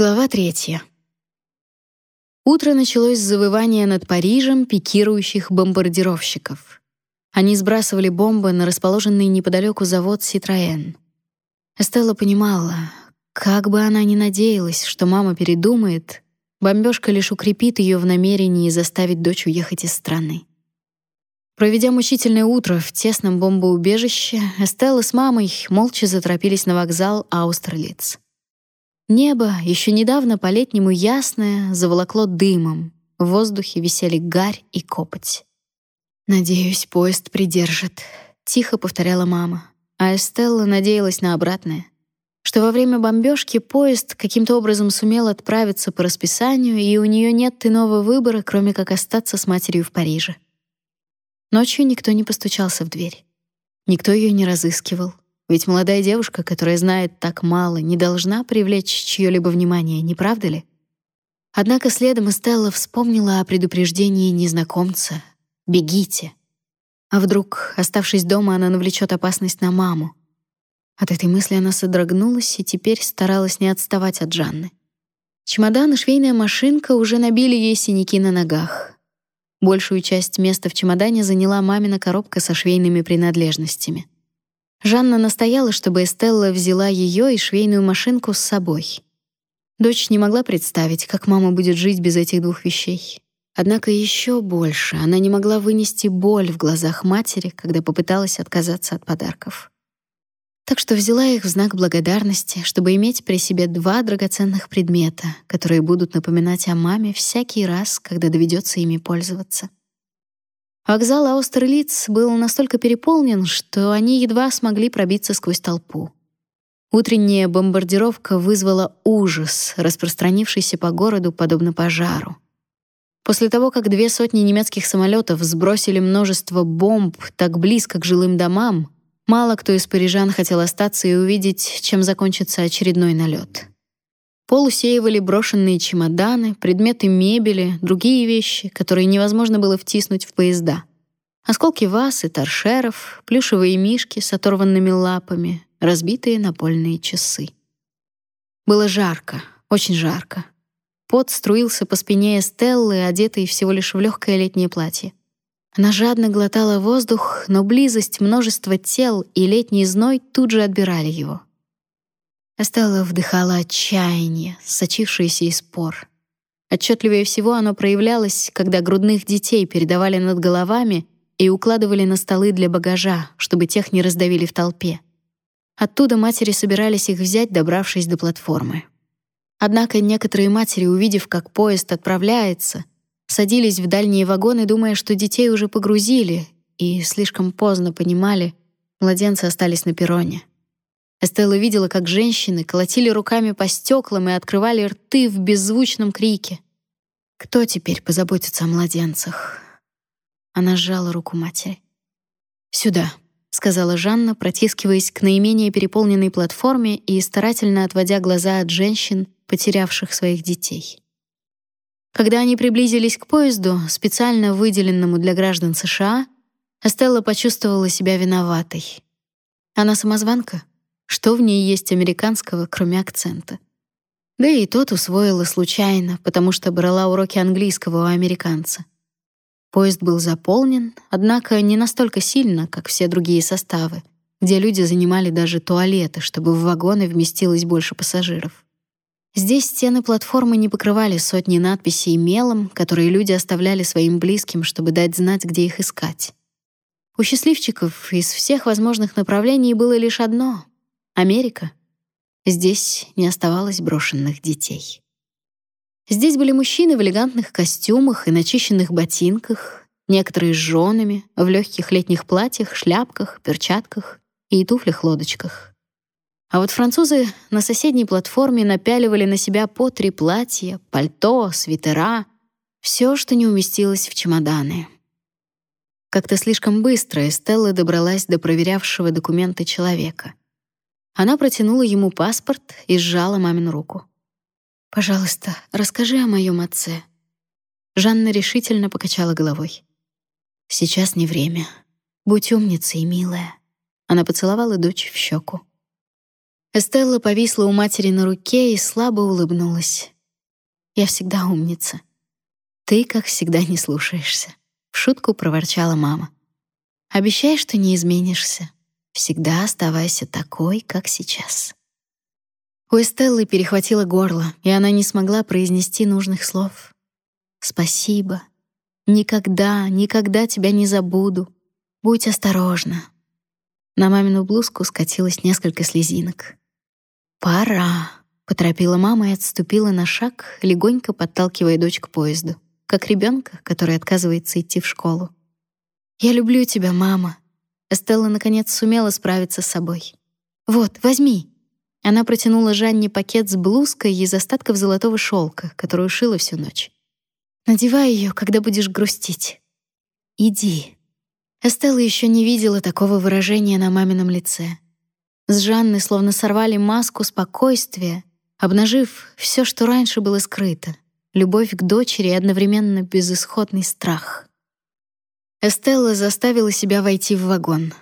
Глава третья. Утро началось с завывания над Парижем пикирующих бомбардировщиков. Они сбрасывали бомбы на расположенный неподалеку завод Citroën. Эстелла понимала, как бы она ни надеялась, что мама передумает, бомбежка лишь укрепит ее в намерении заставить дочь уехать из страны. Проведя мучительное утро в тесном бомбоубежище, Эстелла с мамой молча заторопились на вокзал Аустерлиц. Небо, еще недавно по-летнему ясное, заволокло дымом. В воздухе висели гарь и копоть. «Надеюсь, поезд придержит», — тихо повторяла мама. А Эстелла надеялась на обратное. Что во время бомбежки поезд каким-то образом сумел отправиться по расписанию, и у нее нет иного выбора, кроме как остаться с матерью в Париже. Ночью никто не постучался в дверь. Никто ее не разыскивал. Ведь молодая девушка, которая знает так мало, не должна привлечь чьё-либо внимание, не правда ли? Однако следом Стелла вспомнила о предупреждении незнакомца: "Бегите". А вдруг, оставшись дома, она навлечет опасность на маму? От этой мысли она содрогнулась и теперь старалась не отставать от Жанны. Чемодан и швейная машинка уже набили ей синяки на ногах. Большую часть места в чемодане заняла мамина коробка со швейными принадлежностями. Жанна настояла, чтобы Эстелла взяла ее и швейную машинку с собой. Дочь не могла представить, как мама будет жить без этих двух вещей. Однако еще больше она не могла вынести боль в глазах матери, когда попыталась отказаться от подарков. Так что взяла их в знак благодарности, чтобы иметь при себе два драгоценных предмета, которые будут напоминать о маме всякий раз, когда доведется ими пользоваться. Вокзал Аустерлиц был настолько переполнен, что они едва смогли пробиться сквозь толпу. Утренняя бомбардировка вызвала ужас, распространившийся по городу подобно пожару. После того, как две сотни немецких самолетов сбросили множество бомб так близко к жилым домам, мало кто из парижан хотел остаться и увидеть, чем закончится очередной налет. Пол усеивали брошенные чемоданы, предметы мебели, другие вещи, которые невозможно было втиснуть в поезда. Осколки ваз и торшеров, плюшевые мишки с оторванными лапами, разбитые напольные часы. Было жарко, очень жарко. Пот струился по спине Эстеллы, одетой всего лишь в легкое летнее платье. Она жадно глотала воздух, но близость множества тел и летний зной тут же отбирали его. Эстелла вдыхала отчаяние, сочившееся из пор. Отчетливее всего оно проявлялось, когда грудных детей передавали над головами и укладывали на столы для багажа, чтобы тех не раздавили в толпе. Оттуда матери собирались их взять, добравшись до платформы. Однако некоторые матери, увидев, как поезд отправляется, садились в дальние вагоны, думая, что детей уже погрузили, и слишком поздно понимали, младенцы остались на перроне. Эстелла видела, как женщины колотили руками по стеклам и открывали рты в беззвучном крике. Кто теперь позаботится о младенцах? Она сжала руку матери. «Сюда», — сказала Жанна, протискиваясь к наименее переполненной платформе и старательно отводя глаза от женщин, потерявших своих детей. Когда они приблизились к поезду, специально выделенному для граждан США, Эстелла почувствовала себя виноватой. Она самозванка? Что в ней есть американского, кроме акцента? Да и тот усвоила случайно, потому что брала уроки английского у американца. Поезд был заполнен, однако не настолько сильно, как все другие составы, где люди занимали даже туалеты, чтобы в вагоны вместилось больше пассажиров. Здесь стены платформы не покрывали сотни надписей мелом, которые люди оставляли своим близким, чтобы дать знать, где их искать. У счастливчиков из всех возможных направлений было лишь одно Америка. Здесь не оставалось брошенных детей. Здесь были мужчины в элегантных костюмах и начищенных ботинках, некоторые с женами, в легких летних платьях, шляпках, перчатках и туфлях-лодочках. А вот французы на соседней платформе напяливали на себя по три платья, пальто, свитера, все, что не уместилось в чемоданы. Как-то слишком быстро Эстелла добралась до проверявшего документы человека. Она протянула ему паспорт и сжала мамину руку. «Пожалуйста, расскажи о моем отце». Жанна решительно покачала головой. «Сейчас не время. Будь умницей, милая». Она поцеловала дочь в щеку. Эстелла повисла у матери на руке и слабо улыбнулась. «Я всегда умница. Ты, как всегда, не слушаешься», — в шутку проворчала мама. «Обещай, что не изменишься. Всегда оставайся такой, как сейчас». У Эстеллы перехватило горло, и она не смогла произнести нужных слов. «Спасибо. Никогда, никогда тебя не забуду. Будь осторожна». На мамину блузку скатилось несколько слезинок. «Пора», — поторопила мама и отступила на шаг, легонько подталкивая дочь к поезду, как ребенка, который отказывается идти в школу. «Я люблю тебя, мама». Эстелла наконец сумела справиться с собой. «Вот, возьми». Она протянула Жанне пакет с блузкой из остатков золотого шелка, которую шила всю ночь. «Надевай ее, когда будешь грустить. Иди». Эстелла еще не видела такого выражения на мамином лице. С Жанны словно сорвали маску спокойствия, обнажив все, что раньше было скрыто — любовь к дочери и одновременно безысходный страх. Эстелла заставила себя войти в вагон.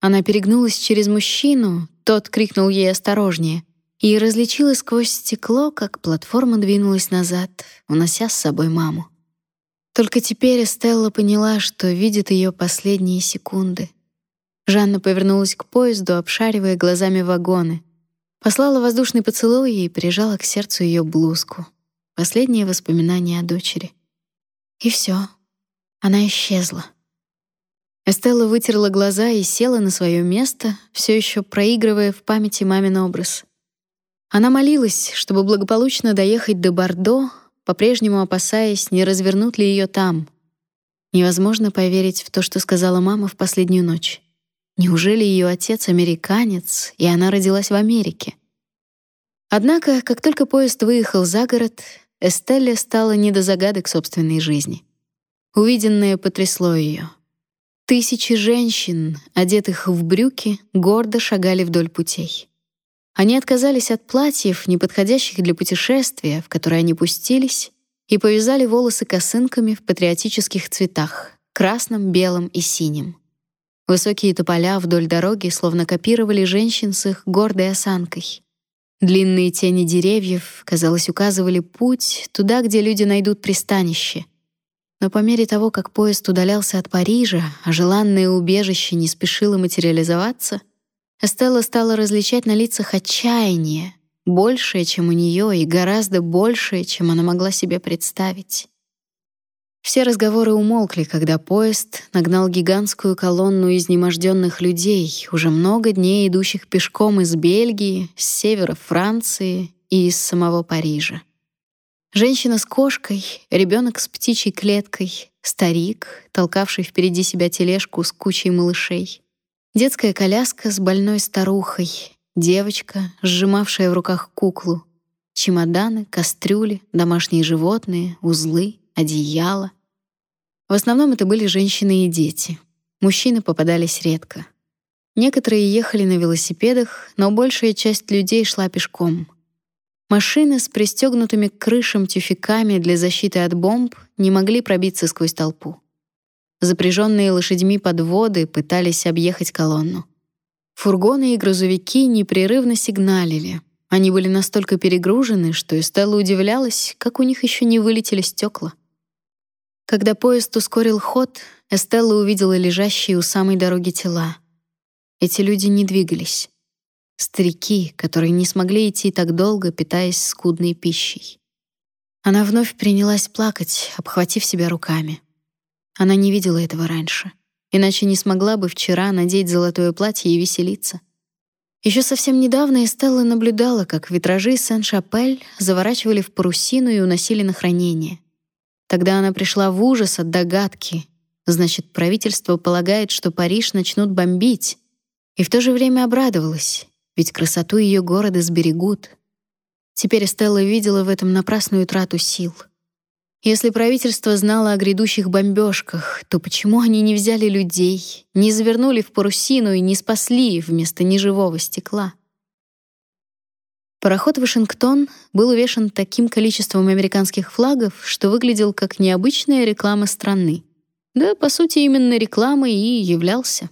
Она перегнулась через мужчину, тот крикнул ей осторожнее, и различила сквозь стекло, как платформа двинулась назад, унося с собой маму. Только теперь Эстелла поняла, что видит ее последние секунды. Жанна повернулась к поезду, обшаривая глазами вагоны. Послала воздушный поцелуй и прижала к сердцу ее блузку. Последнее воспоминание о дочери. И все. Она исчезла. Эстелла вытерла глаза и села на свое место, все еще проигрывая в памяти мамин образ. Она молилась, чтобы благополучно доехать до Бордо, по-прежнему опасаясь, не развернут ли ее там. Невозможно поверить в то, что сказала мама в последнюю ночь. Неужели ее отец американец, и она родилась в Америке? Однако, как только поезд выехал за город, Эстелле стало не до загадок собственной жизни. Увиденное потрясло ее. Тысячи женщин, одетых в брюки, гордо шагали вдоль путей. Они отказались от платьев, не подходящих для путешествия, в которое они пустились, и повязали волосы косынками в патриотических цветах — красном, белом и синим. Высокие тополя вдоль дороги словно копировали женщин с их гордой осанкой. Длинные тени деревьев, казалось, указывали путь туда, где люди найдут пристанище — но по мере того, как поезд удалялся от Парижа, а желанное убежище не спешило материализоваться, Эстелла стала различать на лицах отчаяние, большее, чем у нее, и гораздо большее, чем она могла себе представить. Все разговоры умолкли, когда поезд нагнал гигантскую колонну изнеможденных людей, уже много дней идущих пешком из Бельгии, с севера Франции и из самого Парижа. Женщина с кошкой, ребенок с птичьей клеткой, старик, толкавший впереди себя тележку с кучей малышей, детская коляска с больной старухой, девочка, сжимавшая в руках куклу, чемоданы, кастрюли, домашние животные, узлы, одеяла. В основном это были женщины и дети. Мужчины попадались редко. Некоторые ехали на велосипедах, но большая часть людей шла пешком — Машины с пристегнутыми к крышам тюфяками для защиты от бомб не могли пробиться сквозь толпу. Запряженные лошадьми подводы пытались объехать колонну. Фургоны и грузовики непрерывно сигналили. Они были настолько перегружены, что Эстелла удивлялась, как у них еще не вылетели стекла. Когда поезд ускорил ход, Эстелла увидела лежащие у самой дороги тела. Эти люди не двигались. Старики, которые не смогли идти так долго, питаясь скудной пищей. Она вновь принялась плакать, обхватив себя руками. Она не видела этого раньше, иначе не смогла бы вчера надеть золотое платье и веселиться. Еще совсем недавно Эстелла наблюдала, как витражи Сен-Шапель заворачивали в парусину и уносили на хранение. Тогда она пришла в ужас от догадки. Значит, правительство полагает, что Париж начнут бомбить. И в то же время обрадовалась ведь красоту ее города сберегут. Теперь Стелла видела в этом напрасную трату сил. Если правительство знало о грядущих бомбежках, то почему они не взяли людей, не завернули в парусину и не спасли вместо неживого стекла? Пароход «Вашингтон» был увешан таким количеством американских флагов, что выглядел как необычная реклама страны. Да, по сути, именно рекламой и являлся.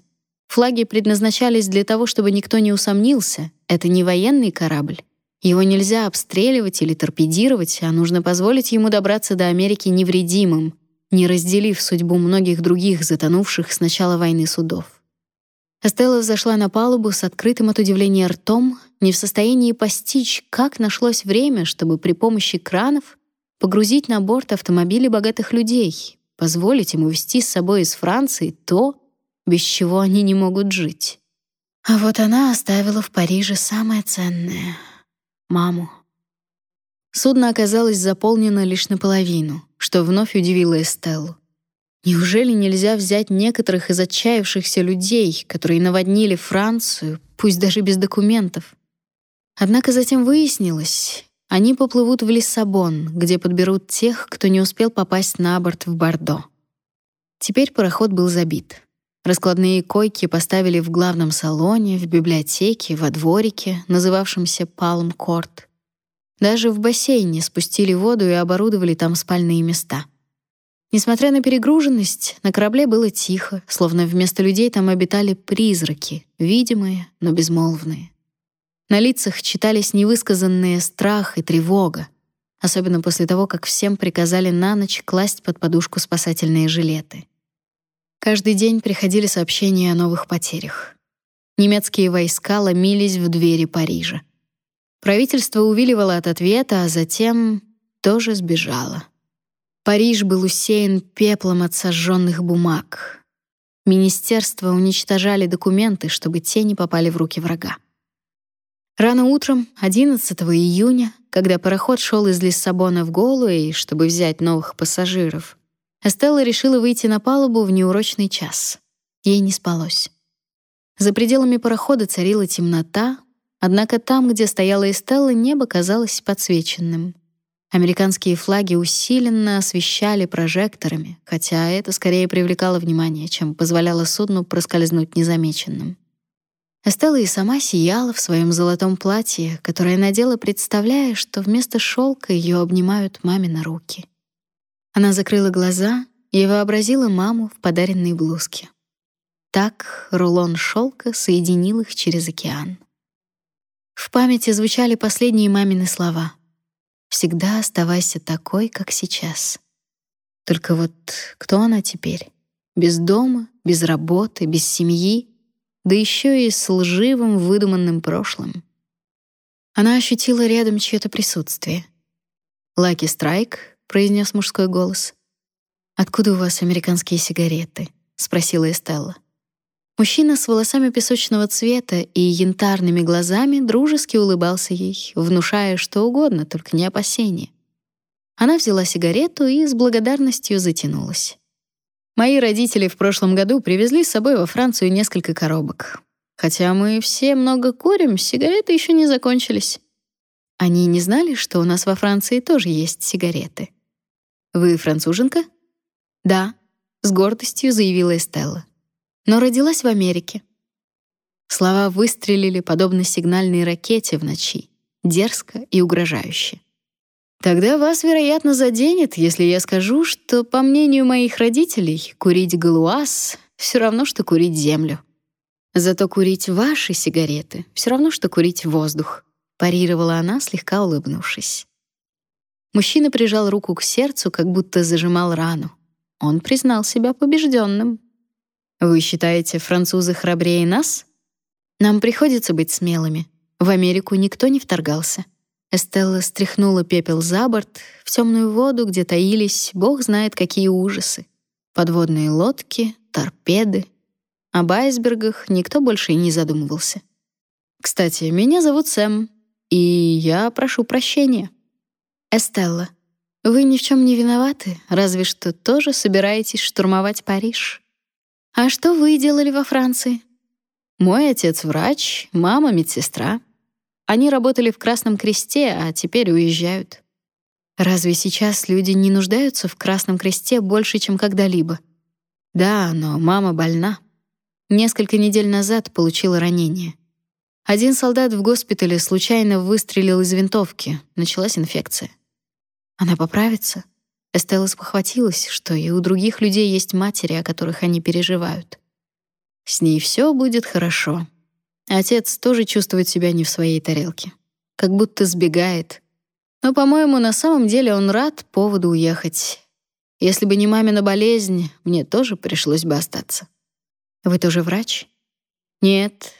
Флаги предназначались для того, чтобы никто не усомнился. Это не военный корабль. Его нельзя обстреливать или торпедировать, а нужно позволить ему добраться до Америки невредимым, не разделив судьбу многих других затонувших с начала войны судов. Эстелла зашла на палубу с открытым от удивления ртом, не в состоянии постичь, как нашлось время, чтобы при помощи кранов погрузить на борт автомобили богатых людей, позволить им увезти с собой из Франции то, без чего они не могут жить. А вот она оставила в Париже самое ценное — маму. Судно оказалось заполнено лишь наполовину, что вновь удивило Эстеллу. Неужели нельзя взять некоторых из отчаявшихся людей, которые наводнили Францию, пусть даже без документов? Однако затем выяснилось, они поплывут в Лиссабон, где подберут тех, кто не успел попасть на борт в Бордо. Теперь пароход был забит. Раскладные койки поставили в главном салоне, в библиотеке, во дворике, называвшемся Палм-Корт. Даже в бассейне спустили воду и оборудовали там спальные места. Несмотря на перегруженность, на корабле было тихо, словно вместо людей там обитали призраки, видимые, но безмолвные. На лицах читались невысказанные страх и тревога, особенно после того, как всем приказали на ночь класть под подушку спасательные жилеты. Каждый день приходили сообщения о новых потерях. Немецкие войска ломились в двери Парижа. Правительство увиливало от ответа, а затем тоже сбежало. Париж был усеян пеплом от сожженных бумаг. Министерства уничтожали документы, чтобы те не попали в руки врага. Рано утром, 11 июня, когда пароход шел из Лиссабона в Голуэй, чтобы взять новых пассажиров, Эстелла решила выйти на палубу в неурочный час. Ей не спалось. За пределами парохода царила темнота, однако там, где стояла Эстелла, небо казалось подсвеченным. Американские флаги усиленно освещали прожекторами, хотя это скорее привлекало внимание, чем позволяло судну проскользнуть незамеченным. Эстелла и сама сияла в своем золотом платье, которое надела, представляя, что вместо шелка ее обнимают мамины руки. Она закрыла глаза и вообразила маму в подаренной блузке. Так рулон шелка соединил их через океан. В памяти звучали последние мамины слова — Всегда оставайся такой, как сейчас. Только вот кто она теперь? Без дома, без работы, без семьи, да еще и с лживым, выдуманным прошлым. Она ощутила рядом чье-то присутствие. «Лаки Страйк», — произнес мужской голос. «Откуда у вас американские сигареты?» — спросила Эстелла. Мужчина с волосами песочного цвета и янтарными глазами дружески улыбался ей, внушая что угодно, только не опасения. Она взяла сигарету и с благодарностью затянулась. Мои родители в прошлом году привезли с собой во Францию несколько коробок. Хотя мы все много курим, сигареты еще не закончились. Они не знали, что у нас во Франции тоже есть сигареты. Вы француженка? Да, с гордостью заявила Эстелла но родилась в Америке. Слова выстрелили подобно сигнальной ракете в ночи, дерзко и угрожающе. Тогда вас, вероятно, заденет, если я скажу, что, по мнению моих родителей, курить галуаз все равно что курить землю. Зато курить ваши сигареты все равно что курить воздух, парировала она, слегка улыбнувшись. Мужчина прижал руку к сердцу, как будто зажимал рану. Он признал себя побежденным. Вы считаете, французы храбрее нас? Нам приходится быть смелыми. В Америку никто не вторгался. Эстелла стряхнула пепел за борт в темную воду, где таились, бог знает какие ужасы. Подводные лодки, торпеды. Об айсбергах никто больше и не задумывался. Кстати, меня зовут Сэм, и я прошу прощения. Эстелла, вы ни в чем не виноваты, разве что тоже собираетесь штурмовать Париж. А что вы делали во Франции? Мой отец врач, мама медсестра. Они работали в Красном Кресте, а теперь уезжают. Разве сейчас люди не нуждаются в Красном Кресте больше, чем когда-либо? Да, но мама больна. Несколько недель назад получила ранение. Один солдат в госпитале случайно выстрелил из винтовки. Началась инфекция. Она поправится? Эстелла спохватилась, что и у других людей есть матери, о которых они переживают. С ней все будет хорошо. Отец тоже чувствует себя не в своей тарелке. Как будто сбегает. Но, по-моему, на самом деле он рад поводу уехать. Если бы не мамина болезнь, мне тоже пришлось бы остаться. Вы тоже врач? Нет,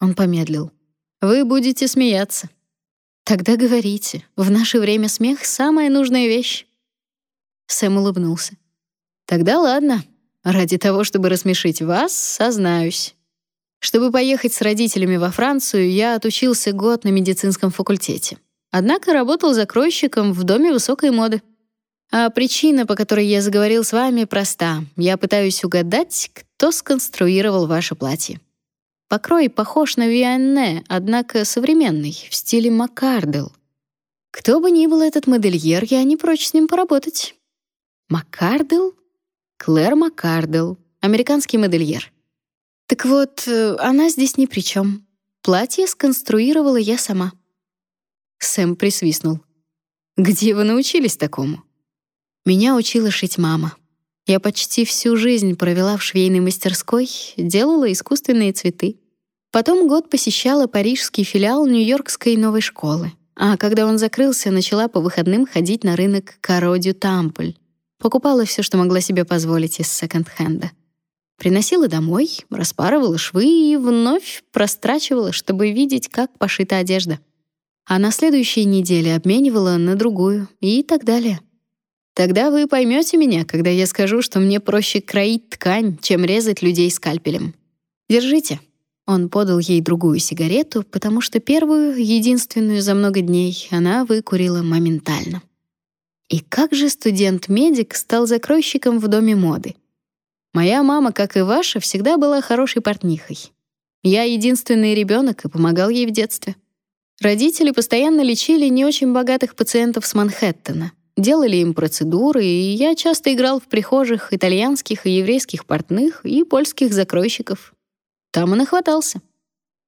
он помедлил. Вы будете смеяться. Тогда говорите. В наше время смех самая нужная вещь. Сэм улыбнулся. Тогда ладно. Ради того, чтобы рассмешить вас, сознаюсь. Чтобы поехать с родителями во Францию, я отучился год на медицинском факультете. Однако работал закройщиком в доме высокой моды. А причина, по которой я заговорил с вами, проста. Я пытаюсь угадать, кто сконструировал ваше платье. Покрой похож на Вианне, однако современный, в стиле Маккардел. Кто бы ни был этот модельер, я не прочь с ним поработать. Маккардел? Клэр Маккардел, американский модельер. Так вот, э, она здесь ни при чем. Платье сконструировала я сама. Сэм присвистнул. Где вы научились такому? Меня учила шить мама. Я почти всю жизнь провела в швейной мастерской, делала искусственные цветы. Потом год посещала парижский филиал Нью-Йоркской новой школы. А когда он закрылся, начала по выходным ходить на рынок Кародю Тампль. Покупала все, что могла себе позволить из секонд-хенда. Приносила домой, распарывала швы и вновь прострачивала, чтобы видеть, как пошита одежда. А на следующей неделе обменивала на другую и так далее. Тогда вы поймете меня, когда я скажу, что мне проще кроить ткань, чем резать людей скальпелем. Держите. Он подал ей другую сигарету, потому что первую, единственную за много дней, она выкурила моментально. И как же студент-медик стал закройщиком в доме моды? Моя мама, как и ваша, всегда была хорошей портнихой. Я единственный ребенок и помогал ей в детстве. Родители постоянно лечили не очень богатых пациентов с Манхэттена делали им процедуры, и я часто играл в прихожих итальянских и еврейских портных и польских закройщиков. Там и нахватался.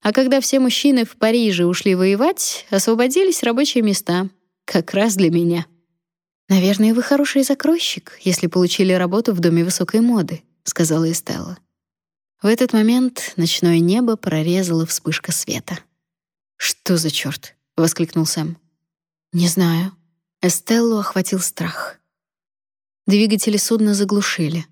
А когда все мужчины в Париже ушли воевать, освободились рабочие места. Как раз для меня. «Наверное, вы хороший закройщик, если получили работу в Доме высокой моды», — сказала Эстелла. В этот момент ночное небо прорезала вспышка света. «Что за черт?» — воскликнул Сэм. «Не знаю», Эстеллу охватил страх. Двигатели судна заглушили.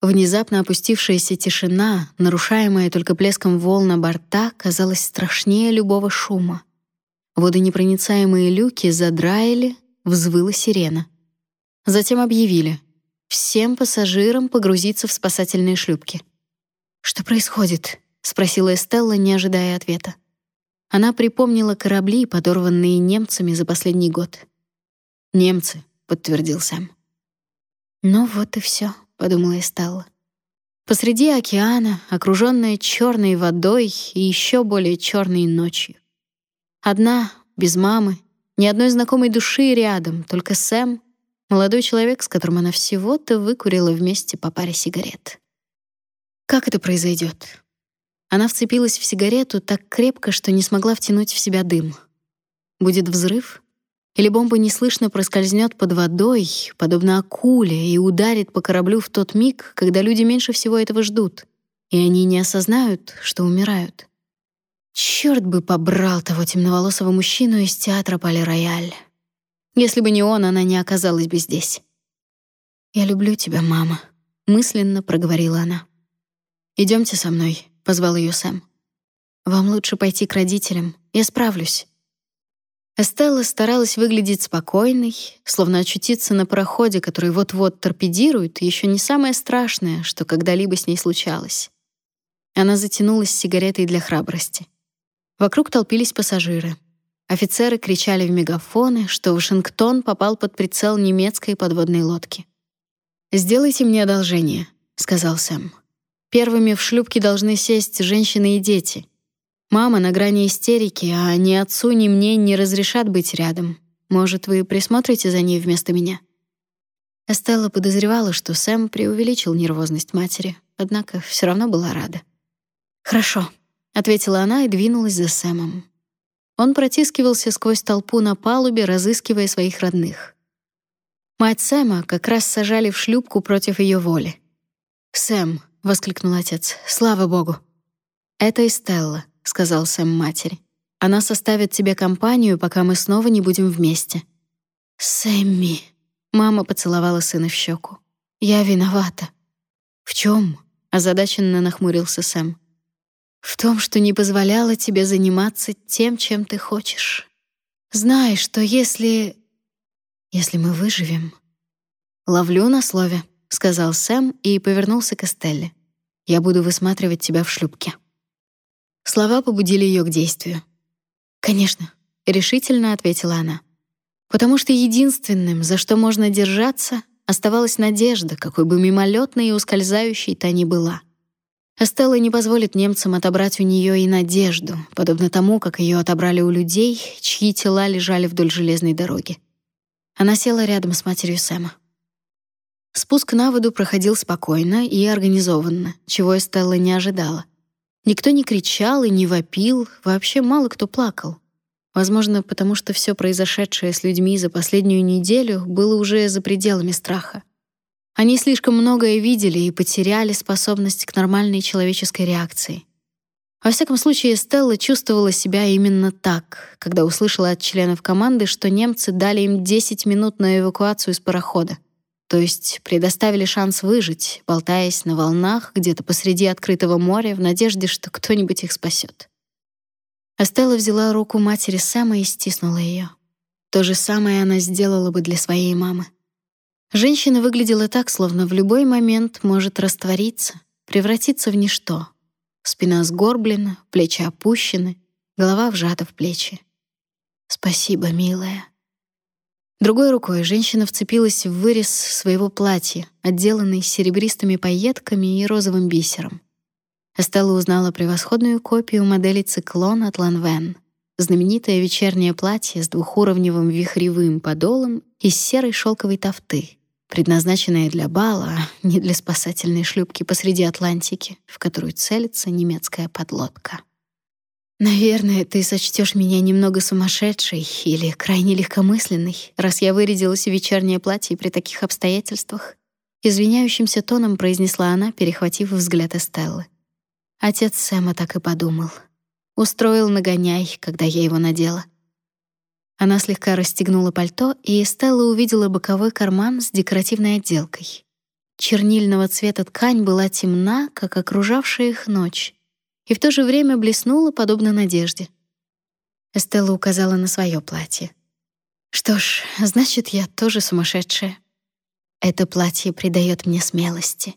Внезапно опустившаяся тишина, нарушаемая только плеском волн на борта, казалась страшнее любого шума. Водонепроницаемые люки задраили, взвыла сирена. Затем объявили всем пассажирам погрузиться в спасательные шлюпки. «Что происходит?» — спросила Эстелла, не ожидая ответа. Она припомнила корабли, подорванные немцами за последний год. «Немцы», — подтвердил Сэм. «Ну вот и все», — подумала Эстелла. Посреди океана, окруженная черной водой и еще более черной ночью. Одна, без мамы, ни одной знакомой души рядом, только Сэм, молодой человек, с которым она всего-то выкурила вместе по паре сигарет. Как это произойдет? Она вцепилась в сигарету так крепко, что не смогла втянуть в себя дым. Будет взрыв, или бомба неслышно проскользнет под водой, подобно акуле, и ударит по кораблю в тот миг, когда люди меньше всего этого ждут, и они не осознают, что умирают. Черт бы побрал того темноволосого мужчину из театра Пале-Рояль. Если бы не он, она не оказалась бы здесь. «Я люблю тебя, мама», — мысленно проговорила она. Идемте со мной», — позвал ее Сэм. «Вам лучше пойти к родителям. Я справлюсь». Эстелла старалась выглядеть спокойной, словно очутиться на пароходе, который вот-вот торпедирует, еще не самое страшное, что когда-либо с ней случалось. Она затянулась сигаретой для храбрости. Вокруг толпились пассажиры. Офицеры кричали в мегафоны, что Вашингтон попал под прицел немецкой подводной лодки. «Сделайте мне одолжение», — сказал Сэм. «Первыми в шлюпке должны сесть женщины и дети. Мама на грани истерики, а ни отцу, ни мне не разрешат быть рядом. Может, вы присмотрите за ней вместо меня?» Эстелла подозревала, что Сэм преувеличил нервозность матери, однако все равно была рада. «Хорошо», — ответила она и двинулась за Сэмом. Он протискивался сквозь толпу на палубе, разыскивая своих родных. Мать Сэма как раз сажали в шлюпку против ее воли. «Сэм», — воскликнул отец. «Слава богу!» «Это Эстелла», — сказал Сэм матери. «Она составит тебе компанию, пока мы снова не будем вместе». «Сэмми», — мама поцеловала сына в щеку. «Я виновата». «В чем? озадаченно нахмурился Сэм. «В том, что не позволяла тебе заниматься тем, чем ты хочешь. Знаешь, что если... если мы выживем...» «Ловлю на слове», — сказал Сэм и повернулся к Эстелле. «Я буду высматривать тебя в шлюпке». Слова побудили ее к действию. «Конечно», — решительно ответила она. «Потому что единственным, за что можно держаться, оставалась надежда, какой бы мимолетной и ускользающей та ни была. Эстелла не позволит немцам отобрать у нее и надежду, подобно тому, как ее отобрали у людей, чьи тела лежали вдоль железной дороги. Она села рядом с матерью Сэма. Спуск на воду проходил спокойно и организованно, чего Эстелла не ожидала. Никто не кричал и не вопил, вообще мало кто плакал. Возможно, потому что все произошедшее с людьми за последнюю неделю было уже за пределами страха. Они слишком многое видели и потеряли способность к нормальной человеческой реакции. Во всяком случае, Стелла чувствовала себя именно так, когда услышала от членов команды, что немцы дали им 10 минут на эвакуацию из парохода то есть предоставили шанс выжить, болтаясь на волнах где-то посреди открытого моря в надежде, что кто-нибудь их спасет. Астелла взяла руку матери Сэма и стиснула ее. То же самое она сделала бы для своей мамы. Женщина выглядела так, словно в любой момент может раствориться, превратиться в ничто. Спина сгорблена, плечи опущены, голова вжата в плечи. «Спасибо, милая», Другой рукой женщина вцепилась в вырез своего платья, отделанный серебристыми пайетками и розовым бисером. Эстелла узнала превосходную копию модели «Циклон» от Ланвен. Знаменитое вечернее платье с двухуровневым вихревым подолом из серой шелковой тафты, предназначенное для бала, а не для спасательной шлюпки посреди Атлантики, в которую целится немецкая подлодка. Наверное, ты сочтешь меня немного сумасшедшей или крайне легкомысленной, раз я вырядилась в вечернее платье при таких обстоятельствах, извиняющимся тоном произнесла она, перехватив взгляд Эстеллы. Отец Сэма так и подумал. Устроил нагоняй, когда я его надела. Она слегка расстегнула пальто, и Эстелла увидела боковой карман с декоративной отделкой. Чернильного цвета ткань была темна, как окружавшая их ночь, и в то же время блеснула, подобно надежде. Эстелла указала на свое платье. «Что ж, значит, я тоже сумасшедшая. Это платье придает мне смелости».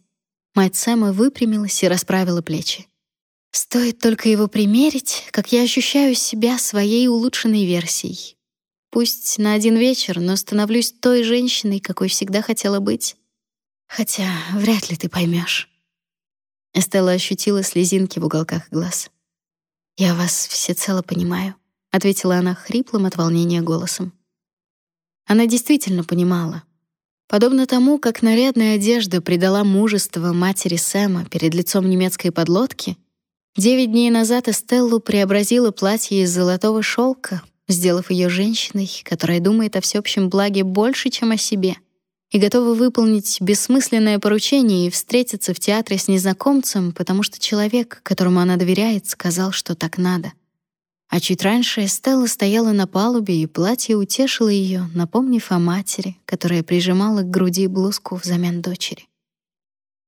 Мать Сэма выпрямилась и расправила плечи. «Стоит только его примерить, как я ощущаю себя своей улучшенной версией. Пусть на один вечер, но становлюсь той женщиной, какой всегда хотела быть. Хотя вряд ли ты поймешь. Эстелла ощутила слезинки в уголках глаз. «Я вас всецело понимаю», — ответила она хриплым от волнения голосом. Она действительно понимала. Подобно тому, как нарядная одежда придала мужество матери Сэма перед лицом немецкой подлодки, девять дней назад Эстеллу преобразила платье из золотого шелка, сделав ее женщиной, которая думает о всеобщем благе больше, чем о себе — и готова выполнить бессмысленное поручение и встретиться в театре с незнакомцем, потому что человек, которому она доверяет, сказал, что так надо. А чуть раньше Стелла стояла на палубе, и платье утешило ее, напомнив о матери, которая прижимала к груди блузку взамен дочери.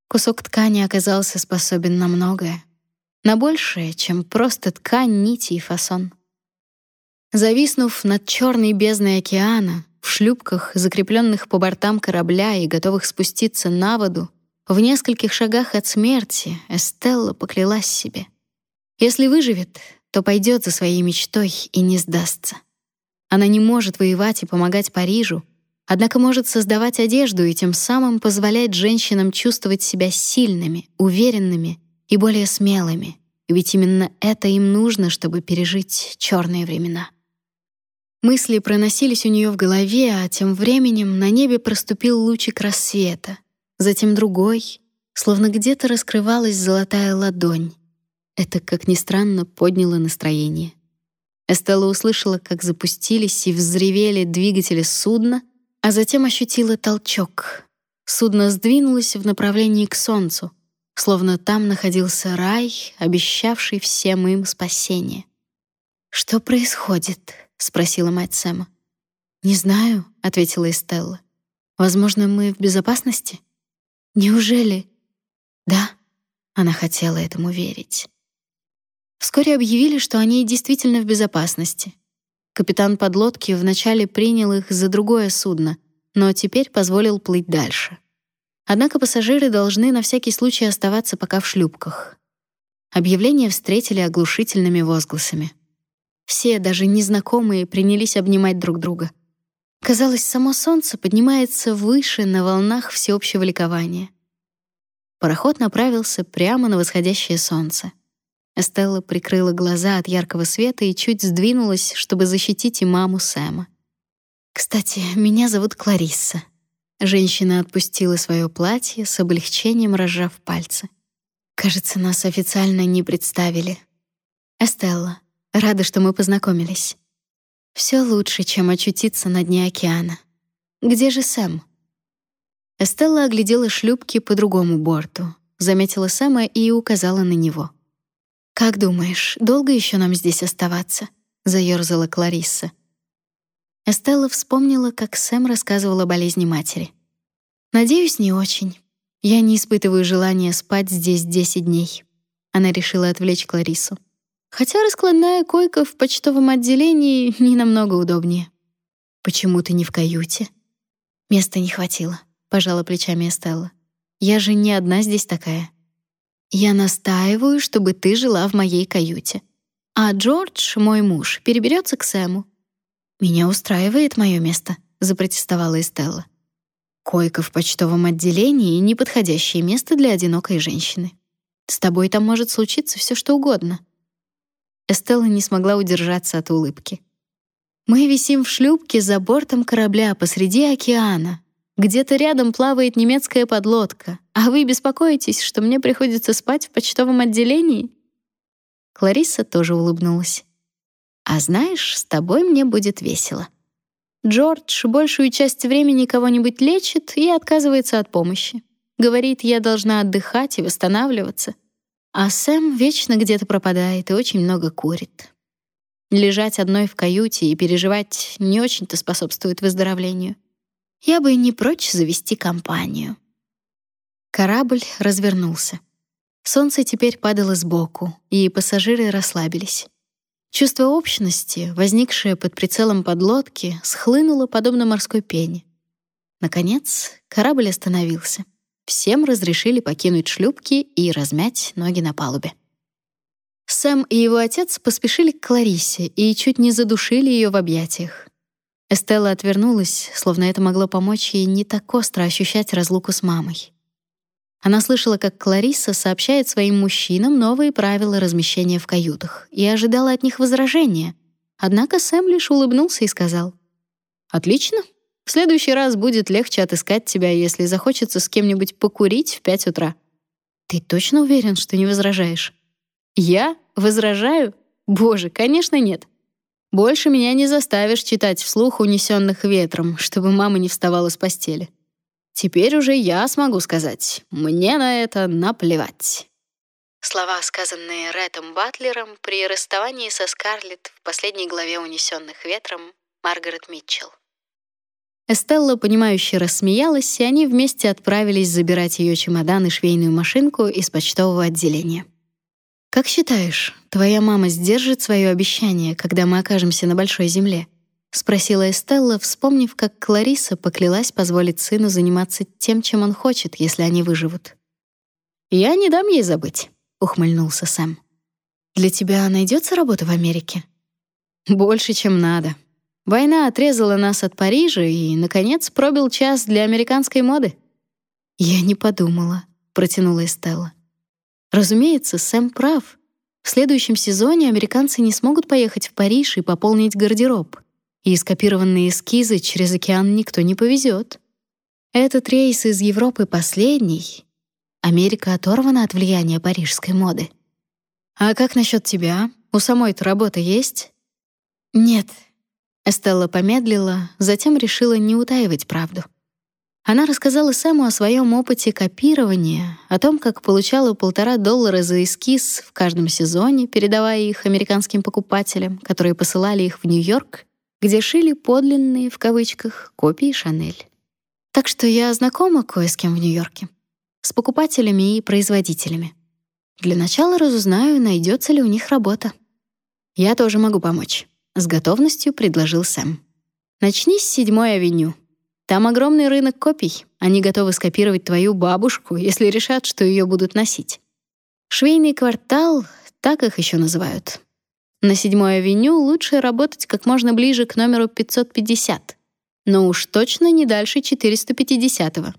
Кусок ткани оказался способен на многое, на большее, чем просто ткань, нити и фасон. Зависнув над черной бездной океана, в шлюпках, закрепленных по бортам корабля и готовых спуститься на воду, в нескольких шагах от смерти Эстелла поклялась себе. Если выживет, то пойдет за своей мечтой и не сдастся. Она не может воевать и помогать Парижу, однако может создавать одежду и тем самым позволять женщинам чувствовать себя сильными, уверенными и более смелыми, ведь именно это им нужно, чтобы пережить черные времена. Мысли проносились у нее в голове, а тем временем на небе проступил лучик рассвета, затем другой, словно где-то раскрывалась золотая ладонь. Это, как ни странно, подняло настроение. Эстелла услышала, как запустились и взревели двигатели судна, а затем ощутила толчок. Судно сдвинулось в направлении к солнцу. словно там находился рай, обещавший всем им спасение. «Что происходит?» — спросила мать Сэма. «Не знаю», — ответила Эстелла. «Возможно, мы в безопасности?» «Неужели?» «Да», — она хотела этому верить. Вскоре объявили, что они действительно в безопасности. Капитан подлодки вначале принял их за другое судно, но теперь позволил плыть дальше. Однако пассажиры должны на всякий случай оставаться пока в шлюпках. Объявление встретили оглушительными возгласами. Все, даже незнакомые, принялись обнимать друг друга. Казалось, само солнце поднимается выше на волнах всеобщего ликования. Пароход направился прямо на восходящее солнце. Эстелла прикрыла глаза от яркого света и чуть сдвинулась, чтобы защитить и маму Сэма. «Кстати, меня зовут Кларисса». Женщина отпустила свое платье с облегчением, разжав пальцы. «Кажется, нас официально не представили. Эстелла, рада, что мы познакомились. Все лучше, чем очутиться на дне океана. Где же Сэм?» Эстелла оглядела шлюпки по другому борту, заметила Сэма и указала на него. «Как думаешь, долго еще нам здесь оставаться?» — заёрзала Кларисса. Эстелла вспомнила, как Сэм рассказывал о болезни матери. «Надеюсь, не очень. Я не испытываю желания спать здесь 10 дней». Она решила отвлечь Клариссу. Хотя раскладная койка в почтовом отделении не намного удобнее. «Почему ты не в каюте?» «Места не хватило», — пожала плечами Эстелла. «Я же не одна здесь такая. Я настаиваю, чтобы ты жила в моей каюте. А Джордж, мой муж, переберется к Сэму. «Меня устраивает мое место», — запротестовала Эстелла. «Койка в почтовом отделении — неподходящее место для одинокой женщины. С тобой там может случиться все, что угодно». Эстелла не смогла удержаться от улыбки. «Мы висим в шлюпке за бортом корабля посреди океана. Где-то рядом плавает немецкая подлодка, а вы беспокоитесь, что мне приходится спать в почтовом отделении?» Кларисса тоже улыбнулась. А знаешь, с тобой мне будет весело. Джордж большую часть времени кого-нибудь лечит и отказывается от помощи. Говорит, я должна отдыхать и восстанавливаться. А Сэм вечно где-то пропадает и очень много курит. Лежать одной в каюте и переживать не очень-то способствует выздоровлению. Я бы не прочь завести компанию. Корабль развернулся. Солнце теперь падало сбоку, и пассажиры расслабились. Чувство общности, возникшее под прицелом подлодки, схлынуло подобно морской пене. Наконец, корабль остановился. Всем разрешили покинуть шлюпки и размять ноги на палубе. Сэм и его отец поспешили к Кларисе и чуть не задушили ее в объятиях. Эстелла отвернулась, словно это могло помочь ей не так остро ощущать разлуку с мамой. Она слышала, как Кларисса сообщает своим мужчинам новые правила размещения в каютах и ожидала от них возражения. Однако Сэм лишь улыбнулся и сказал: "Отлично. В следующий раз будет легче отыскать тебя, если захочется с кем-нибудь покурить в пять утра". Ты точно уверен, что не возражаешь? Я возражаю? Боже, конечно, нет. Больше меня не заставишь читать вслух унесенных ветром, чтобы мама не вставала с постели. Теперь уже я смогу сказать, мне на это наплевать. Слова, сказанные Рэтом Батлером при расставании со Скарлетт в последней главе «Унесенных ветром» Маргарет Митчелл. Эстелла, понимающе рассмеялась, и они вместе отправились забирать ее чемодан и швейную машинку из почтового отделения. «Как считаешь, твоя мама сдержит свое обещание, когда мы окажемся на Большой Земле?» — спросила Эстелла, вспомнив, как Клариса поклялась позволить сыну заниматься тем, чем он хочет, если они выживут. «Я не дам ей забыть», — ухмыльнулся Сэм. «Для тебя найдется работа в Америке?» «Больше, чем надо. Война отрезала нас от Парижа и, наконец, пробил час для американской моды». «Я не подумала», — протянула Эстелла. «Разумеется, Сэм прав. В следующем сезоне американцы не смогут поехать в Париж и пополнить гардероб и скопированные эскизы через океан никто не повезет. Этот рейс из Европы последний. Америка оторвана от влияния парижской моды. А как насчет тебя? У самой-то работа есть? Нет. Эстелла помедлила, затем решила не утаивать правду. Она рассказала Сэму о своем опыте копирования, о том, как получала полтора доллара за эскиз в каждом сезоне, передавая их американским покупателям, которые посылали их в Нью-Йорк, где шили подлинные, в кавычках, копии Шанель. Так что я знакома кое с кем в Нью-Йорке. С покупателями и производителями. Для начала разузнаю, найдется ли у них работа. Я тоже могу помочь. С готовностью предложил Сэм. Начни с седьмой авеню. Там огромный рынок копий. Они готовы скопировать твою бабушку, если решат, что ее будут носить. Швейный квартал, так их еще называют. На седьмой авеню лучше работать как можно ближе к номеру 550, но уж точно не дальше 450-го.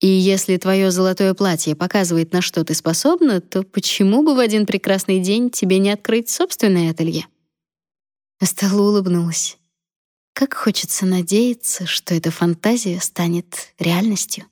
И если твое золотое платье показывает, на что ты способна, то почему бы в один прекрасный день тебе не открыть собственное ателье? Стелла улыбнулась. Как хочется надеяться, что эта фантазия станет реальностью.